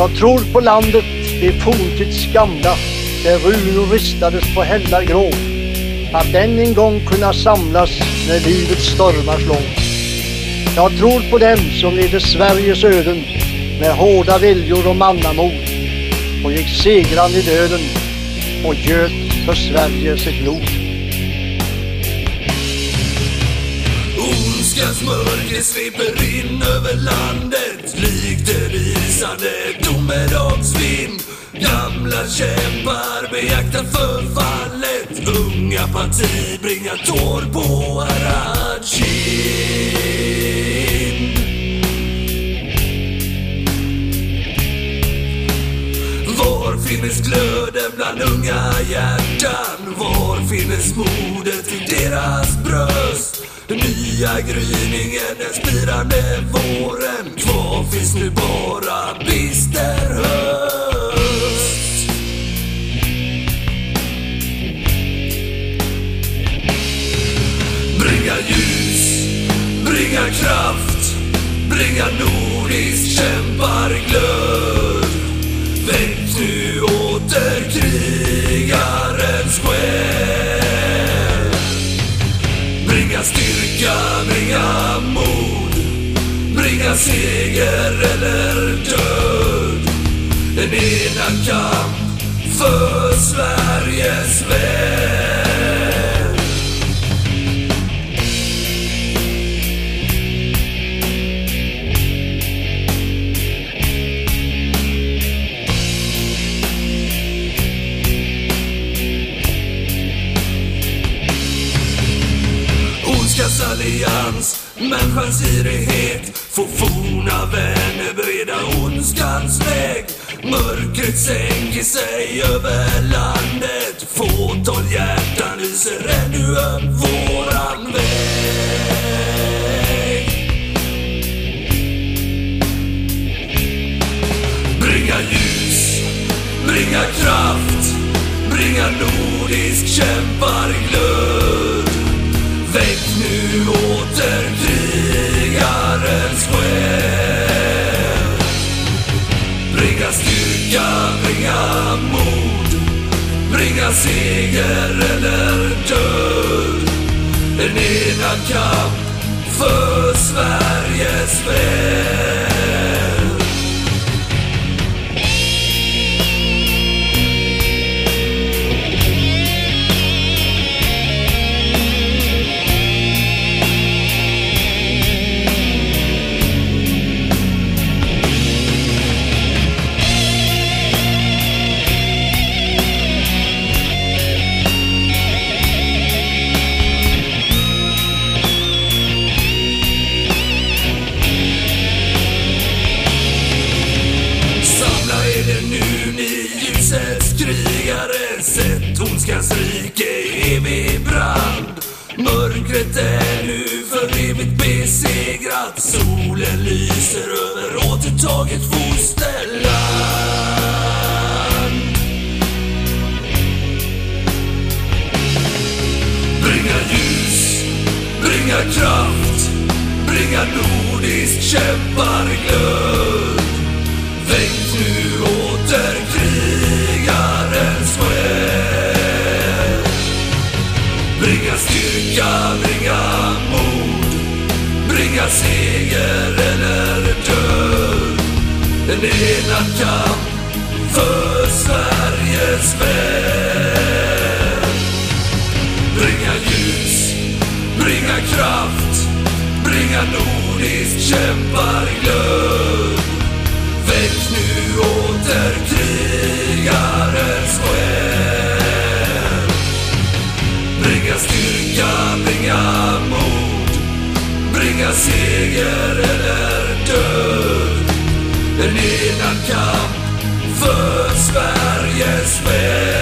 Jag tror på landet, det forntids gamla, där runor ristades på hällar grå. Att än en gång kunna samlas när livets stormar slår. Jag tror på dem som ledde Sveriges öden med hårda viljor och mannamod och gick segrande i döden och göt för Sverige sitt blod. Ondskans mörker sveper in över landet likt en isande domedagsvind. Gamla kämpar beaktar förfallet. Unga parti bringar tår på Arad kind. Var finnes glöden bland unga hjärtan? Var finnes modet i deras bröst? Nya gryningen, den spirande våren. Kvar finns nu bara bister höst. Bringa ljus, bringa kraft Bringa nordisk kämparglöd. Väck nu åter krigarens själ. Bringa styrka, bringa mod Bringa seger eller död. En enad kamp för Sveriges väl. Ondskans allians, människans girighet får forna vänner breda ondskans väg. Mörkret sänker sig över landet. Fåtal hjärtan lyser ännu upp våran väg. Bringa ljus, bringa kraft Bringa nordisk kämparglöd. Bringa mod Bringa seger eller död En enad kamp för Sverige. Rike i evig brand. Mörkret är nu för evigt besegrat. Solen lyser över återtaget fosterland. Bringa ljus, bringa kraft Bringa nordisk kämparglöd. Bringa styrka, bringa mod. Bringa seger eller död. En enad kamp för Sveriges väl. Bringa ljus, bringa kraft. Bringa nordisk kämparglöd. Väck nu åter krigarens själ. Bringa mod Bringa seger eller död. En enad kamp för Sveriges väl.